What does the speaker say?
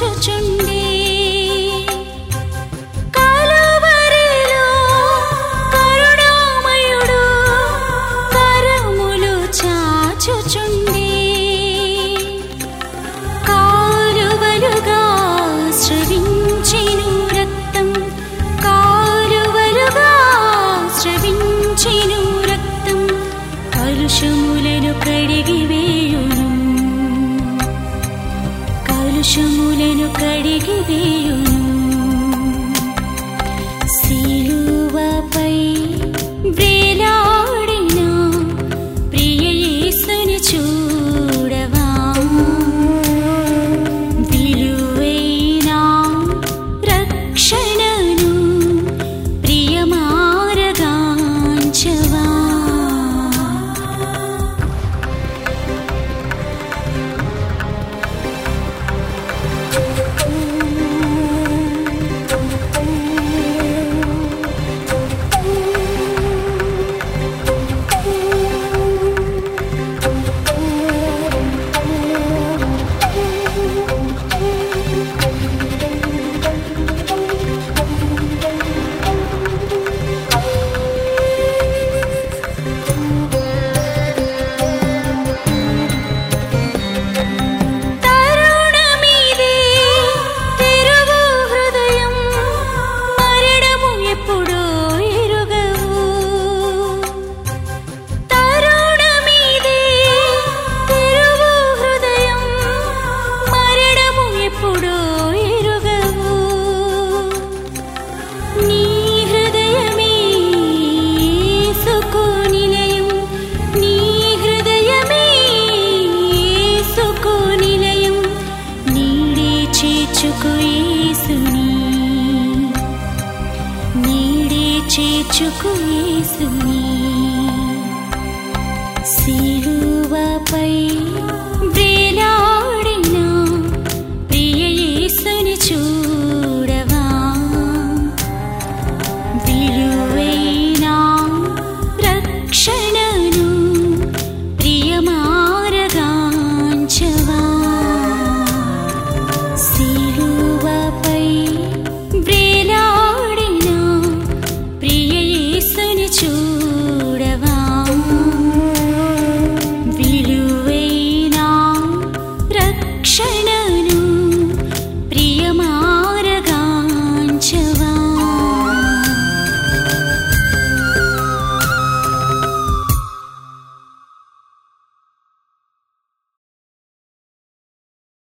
చాచుచుండే ആകാശമുലനു കഴുകി വീഴുന്നു. చేర్చుకు యేసుని సిలువపై